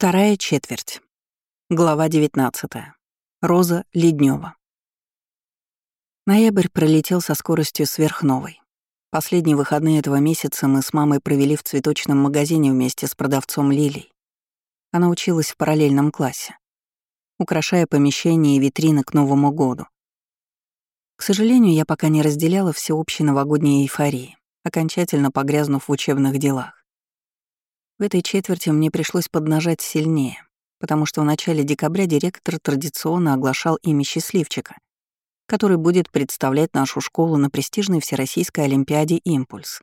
Вторая четверть. Глава 19. Роза Леднева. Ноябрь пролетел со скоростью сверхновой. Последние выходные этого месяца мы с мамой провели в цветочном магазине вместе с продавцом Лилей. Она училась в параллельном классе, украшая помещения и витрины к Новому году. К сожалению, я пока не разделяла всеобщей новогодней эйфории, окончательно погрязнув в учебных делах. В этой четверти мне пришлось поднажать сильнее, потому что в начале декабря директор традиционно оглашал имя счастливчика, который будет представлять нашу школу на престижной Всероссийской Олимпиаде «Импульс».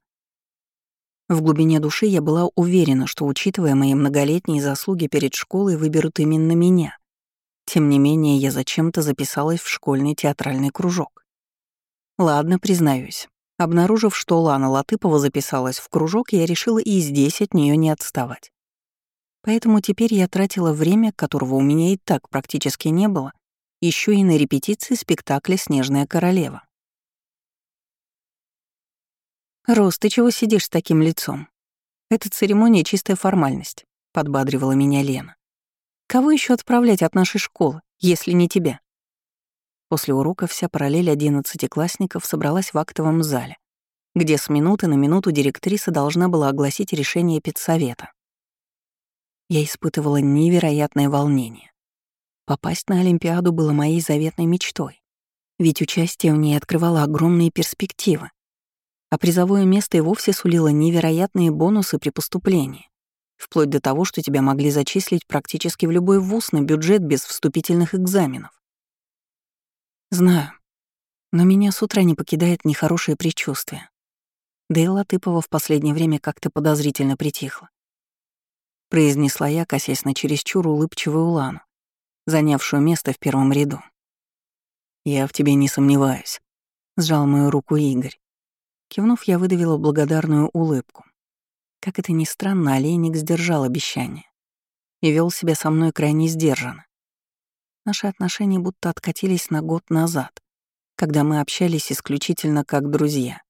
В глубине души я была уверена, что, учитывая мои многолетние заслуги перед школой, выберут именно меня. Тем не менее, я зачем-то записалась в школьный театральный кружок. Ладно, признаюсь, Обнаружив, что Лана Латыпова записалась в кружок, я решила и здесь от нее не отставать. Поэтому теперь я тратила время, которого у меня и так практически не было, еще и на репетиции спектакля «Снежная королева». «Рос, ты чего сидишь с таким лицом? Эта церемония — чистая формальность», — подбадривала меня Лена. «Кого еще отправлять от нашей школы, если не тебя?» После урока вся параллель одиннадцатиклассников собралась в актовом зале, где с минуты на минуту директриса должна была огласить решение педсовета. Я испытывала невероятное волнение. Попасть на Олимпиаду было моей заветной мечтой, ведь участие в ней открывало огромные перспективы, а призовое место и вовсе сулило невероятные бонусы при поступлении, вплоть до того, что тебя могли зачислить практически в любой вуз на бюджет без вступительных экзаменов. Знаю. Но меня с утра не покидает нехорошее предчувствие. Да и Латыпова в последнее время как-то подозрительно притихла. Произнесла я, косясь на чересчур улыбчивую Улану, занявшую место в первом ряду. «Я в тебе не сомневаюсь», — сжал мою руку Игорь. Кивнув, я выдавила благодарную улыбку. Как это ни странно, олейник сдержал обещание и вел себя со мной крайне сдержанно. Наши отношения будто откатились на год назад, когда мы общались исключительно как друзья,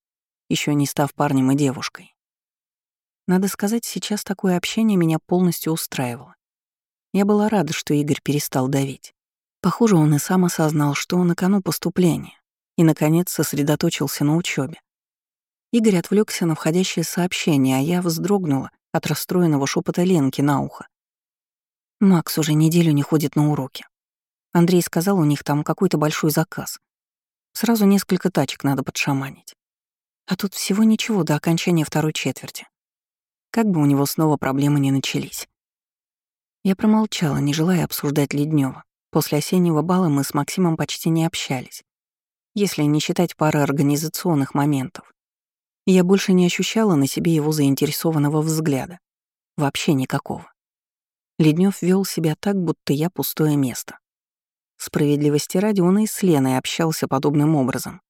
еще не став парнем и девушкой. Надо сказать, сейчас такое общение меня полностью устраивало. Я была рада, что Игорь перестал давить. Похоже, он и сам осознал, что на кону поступления, и, наконец, сосредоточился на учебе. Игорь отвлекся на входящее сообщение, а я вздрогнула от расстроенного шепота Ленки на ухо. Макс уже неделю не ходит на уроки. Андрей сказал, у них там какой-то большой заказ. Сразу несколько тачек надо подшаманить. А тут всего ничего до окончания второй четверти. Как бы у него снова проблемы не начались. Я промолчала, не желая обсуждать Леднева. После осеннего бала мы с Максимом почти не общались, если не считать пары организационных моментов. Я больше не ощущала на себе его заинтересованного взгляда. Вообще никакого. Леднев вел себя так, будто я пустое место. Справедливости ради он и с Леной общался подобным образом.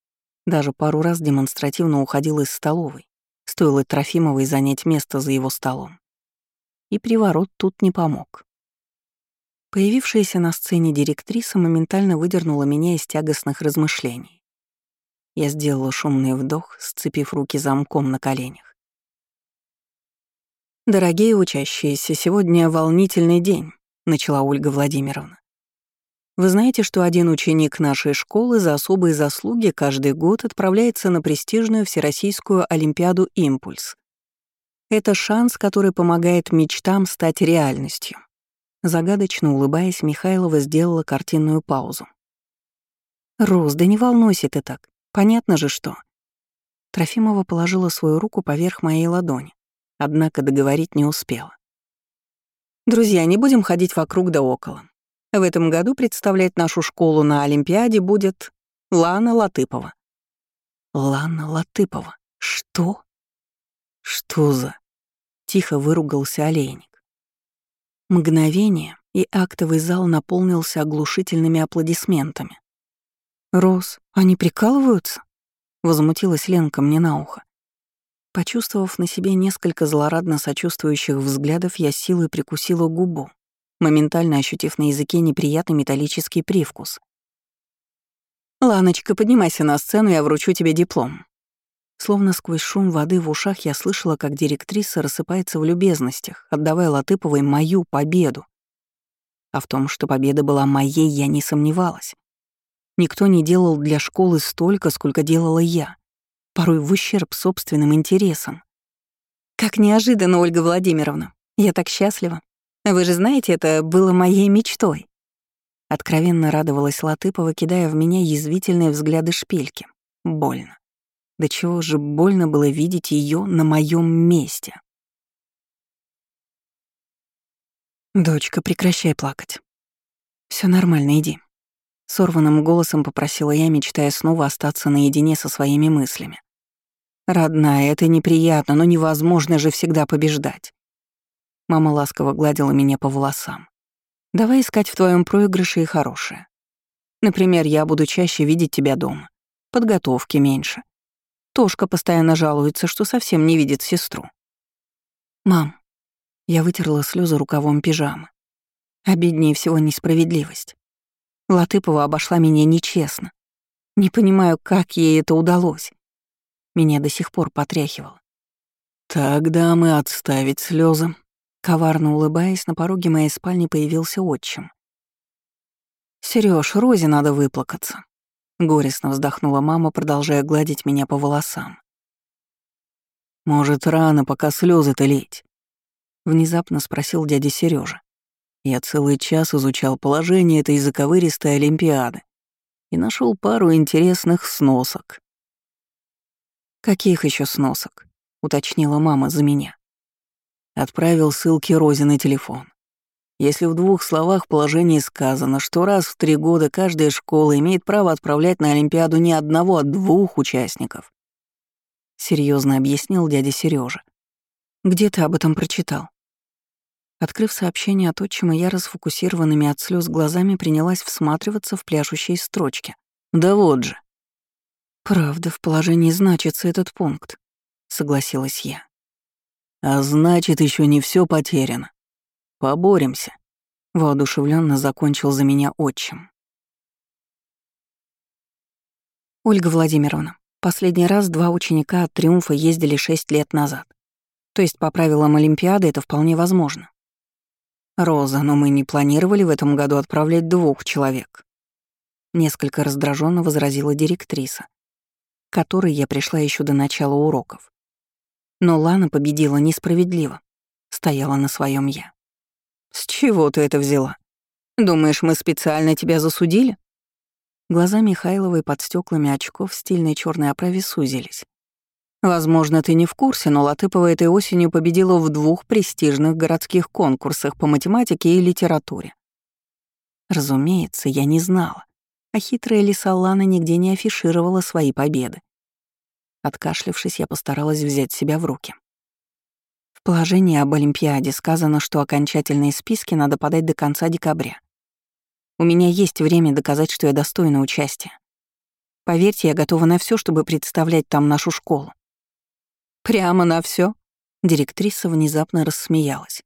Даже пару раз демонстративно уходил из столовой, стоило Трофимовой занять место за его столом. И приворот тут не помог. Появившаяся на сцене директриса моментально выдернула меня из тягостных размышлений. Я сделала шумный вдох, сцепив руки замком на коленях. «Дорогие учащиеся, сегодня волнительный день», — начала Ольга Владимировна. Вы знаете, что один ученик нашей школы за особые заслуги каждый год отправляется на престижную Всероссийскую Олимпиаду «Импульс». Это шанс, который помогает мечтам стать реальностью. Загадочно улыбаясь, Михайлова сделала картинную паузу. «Рос, да не волнуйся ты так. Понятно же, что...» Трофимова положила свою руку поверх моей ладони, однако договорить не успела. «Друзья, не будем ходить вокруг да около. В этом году представлять нашу школу на Олимпиаде будет Лана Латыпова. Лана Латыпова. Что? Что за? Тихо выругался олейник. Мгновение, и актовый зал наполнился оглушительными аплодисментами. «Рос, они прикалываются?» — возмутилась Ленка мне на ухо. Почувствовав на себе несколько злорадно сочувствующих взглядов, я силой прикусила губу, моментально ощутив на языке неприятный металлический привкус. «Ланочка, поднимайся на сцену, я вручу тебе диплом». Словно сквозь шум воды в ушах я слышала, как директриса рассыпается в любезностях, отдавая Латыповой мою победу. А в том, что победа была моей, я не сомневалась. Никто не делал для школы столько, сколько делала я, порой в ущерб собственным интересам. Как неожиданно, Ольга Владимировна. Я так счастлива. Вы же знаете, это было моей мечтой. Откровенно радовалась Латыпова, кидая в меня язвительные взгляды шпильки. Больно. До чего же больно было видеть ее на моем месте. «Дочка, прекращай плакать. Все нормально, иди». Сорванным голосом попросила я, мечтая снова остаться наедине со своими мыслями. «Родная, это неприятно, но невозможно же всегда побеждать». Мама ласково гладила меня по волосам. «Давай искать в твоем проигрыше и хорошее. Например, я буду чаще видеть тебя дома. Подготовки меньше. Тошка постоянно жалуется, что совсем не видит сестру. «Мам», я вытерла слезы рукавом пижамы. Обиднее всего несправедливость. Латыпова обошла меня нечестно. Не понимаю, как ей это удалось. Меня до сих пор потряхивало. «Тогда мы отставить слезы. Коварно улыбаясь, на пороге моей спальни появился отчим. Сереж, Розе надо выплакаться. Горестно вздохнула мама, продолжая гладить меня по волосам. «Может, рано, пока слезы-то лить?» Внезапно спросил дядя Сережа. Я целый час изучал положение этой заковыристой Олимпиады и нашел пару интересных сносок. «Каких еще сносок?» — уточнила мама за меня. Отправил ссылки Розе на телефон. Если в двух словах положении сказано, что раз в три года каждая школа имеет право отправлять на Олимпиаду не одного, а двух участников, серьезно объяснил дядя Сережа. Где ты об этом прочитал? Открыв сообщение от отчима, я расфокусированными от слез глазами принялась всматриваться в пляшущие строчки. Да вот же. Правда, в положении значится этот пункт, согласилась я. А значит, еще не все потеряно. Поборемся. Воодушевленно закончил за меня отчим. Ольга Владимировна, последний раз два ученика от «Триумфа» ездили шесть лет назад. То есть по правилам Олимпиады это вполне возможно. Роза, но мы не планировали в этом году отправлять двух человек. Несколько раздраженно возразила директриса, к которой я пришла еще до начала уроков. Но Лана победила несправедливо, стояла на своем я. «С чего ты это взяла? Думаешь, мы специально тебя засудили?» Глаза Михайловой под стеклами очков в стильной черной оправе сузились. «Возможно, ты не в курсе, но Латыпова этой осенью победила в двух престижных городских конкурсах по математике и литературе. Разумеется, я не знала, а хитрая лиса Лана нигде не афишировала свои победы. Откашлившись, я постаралась взять себя в руки положении об Олимпиаде сказано, что окончательные списки надо подать до конца декабря. У меня есть время доказать, что я достойна участия. Поверьте, я готова на все, чтобы представлять там нашу школу. Прямо на все? Директриса внезапно рассмеялась.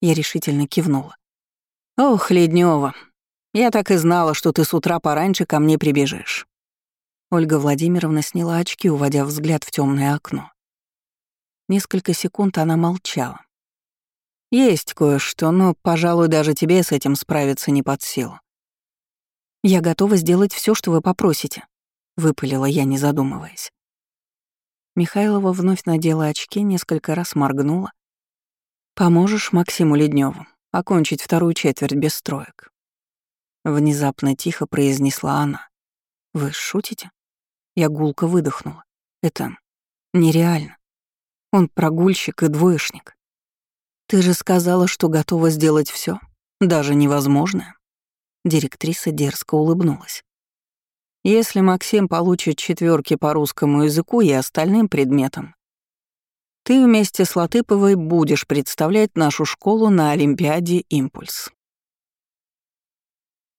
Я решительно кивнула. «Ох, Леднева, я так и знала, что ты с утра пораньше ко мне прибежишь». Ольга Владимировна сняла очки, уводя взгляд в темное окно. Несколько секунд она молчала. «Есть кое-что, но, пожалуй, даже тебе с этим справиться не под силу». «Я готова сделать все, что вы попросите», — выпалила я, не задумываясь. Михайлова вновь надела очки, несколько раз моргнула. «Поможешь Максиму Ледневу окончить вторую четверть без строек?» Внезапно тихо произнесла она. «Вы шутите?» Я гулко выдохнула. «Это нереально. Он прогульщик и двоечник. Ты же сказала, что готова сделать все, даже невозможное. Директриса дерзко улыбнулась. Если Максим получит четверки по русскому языку и остальным предметам, ты вместе с Латыповой будешь представлять нашу школу на Олимпиаде «Импульс».